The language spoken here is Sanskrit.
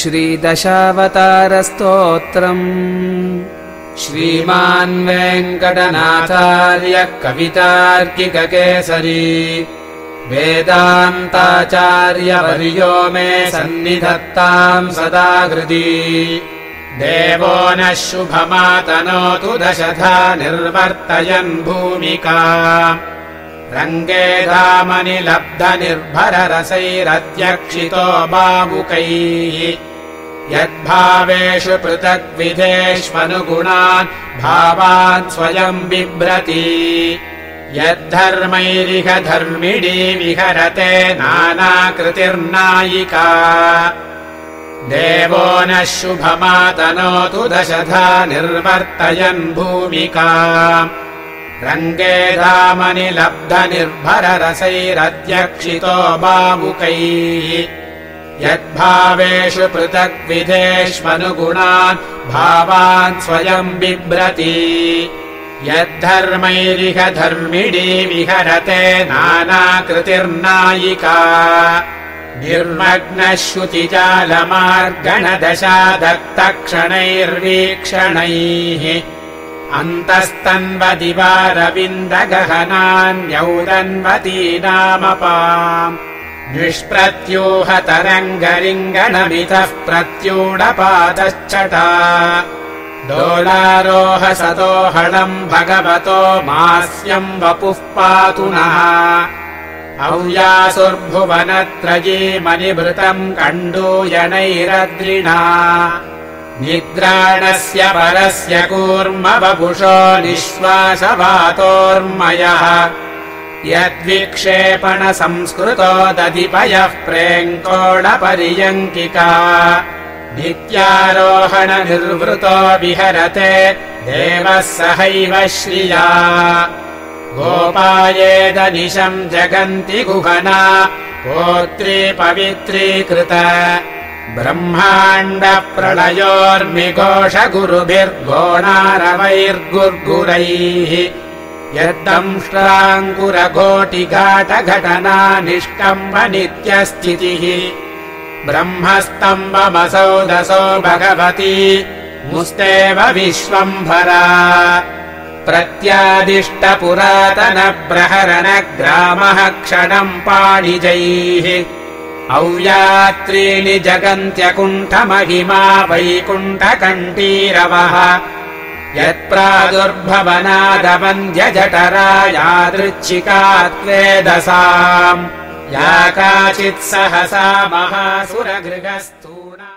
श्रीदशावतारस्तोत्रम् श्रीमान् वेङ्कटनाथार्यः कवितार्किककेसरी वेदान्ताचार्यवर्यो मे सन्निधत्ताम् सदा हृदि देवो नः शुभमातनोतु दशधा निर्वर्तयन् भूमिका रङ्गे धामनि लब्धनिर्भररसैरध्यक्षितो बाबुकैः। यद्भावेषु पृथग्विधेष्वनुगुणान् भावान् स्वयम् बिभ्रति। यद्धर्मैरिह धर्मिणी विहरते नानाकृतिर्नायिका। देवो नः शुभमातनोतु दशधा निर्वर्तयन् भूमिका रङ्गे धामनि लब्धनिर्भररसैरध्यक्षितो यद्भावेषु पृथग्विधेष्वनुगुणान् भावान् स्वयम् बिभ्रति। यद्धर्मैरिह धर्मिणी विहरते नानाकृतिर्नायिका। निर्मग्नः श्रुतिजालमार्गणदशा दत्तक्षणैर्वीक्षणैः अन्तस्तन्वदिवारविन्दगहनान्यौदन्वतीनामपाम् निष्प्रत्यूहतरङ्गरिङ्गणमितः प्रत्यूढपादश्चटा दोलारोह सतोहळम् भगवतो मास्यम् वपुः पातु नः औयासुर्भुवनत्रयीमनिभृतम् कण्डूयनैरद्रिणा निद्राणस्य परस्य कूर्म वपुषो निःश्वासवातोर्मयः। यद्विक्षेपणसंस्कृतो दधिपयः प्रेङ्कोणपर्यङ्किका नित्यारोहणनिर्वृतो विहरते देवः सहैव श्रिया। गोपायेदनिशम् जगन्ति गुहना गोत्री पवित्रीकृत ब्रह्माण्डप्रलयोर्मिघोषगुरुभिर्गोणारवैर्गुर्गुरैः यद्दंष्ट्राङ्कुरघोटिघाटघटना निष्कम्ब नित्यस्थितिः ब्रह्मस्तम्बमसौ दसो भगवती मुस्तेव विश्वम्भरा प्रत्यादिष्टपुरातनप्रहरणग्रामः क्षणम् पाणिजैः औयात्रीणि जगन्त्यकुण्ठमहिमा वैकुण्ठकण्ठीरवः। यत्प्रादुर्भवनादवन्द्यजठरा यादृच्छिका त्वेदसाम् या काचित् सहसा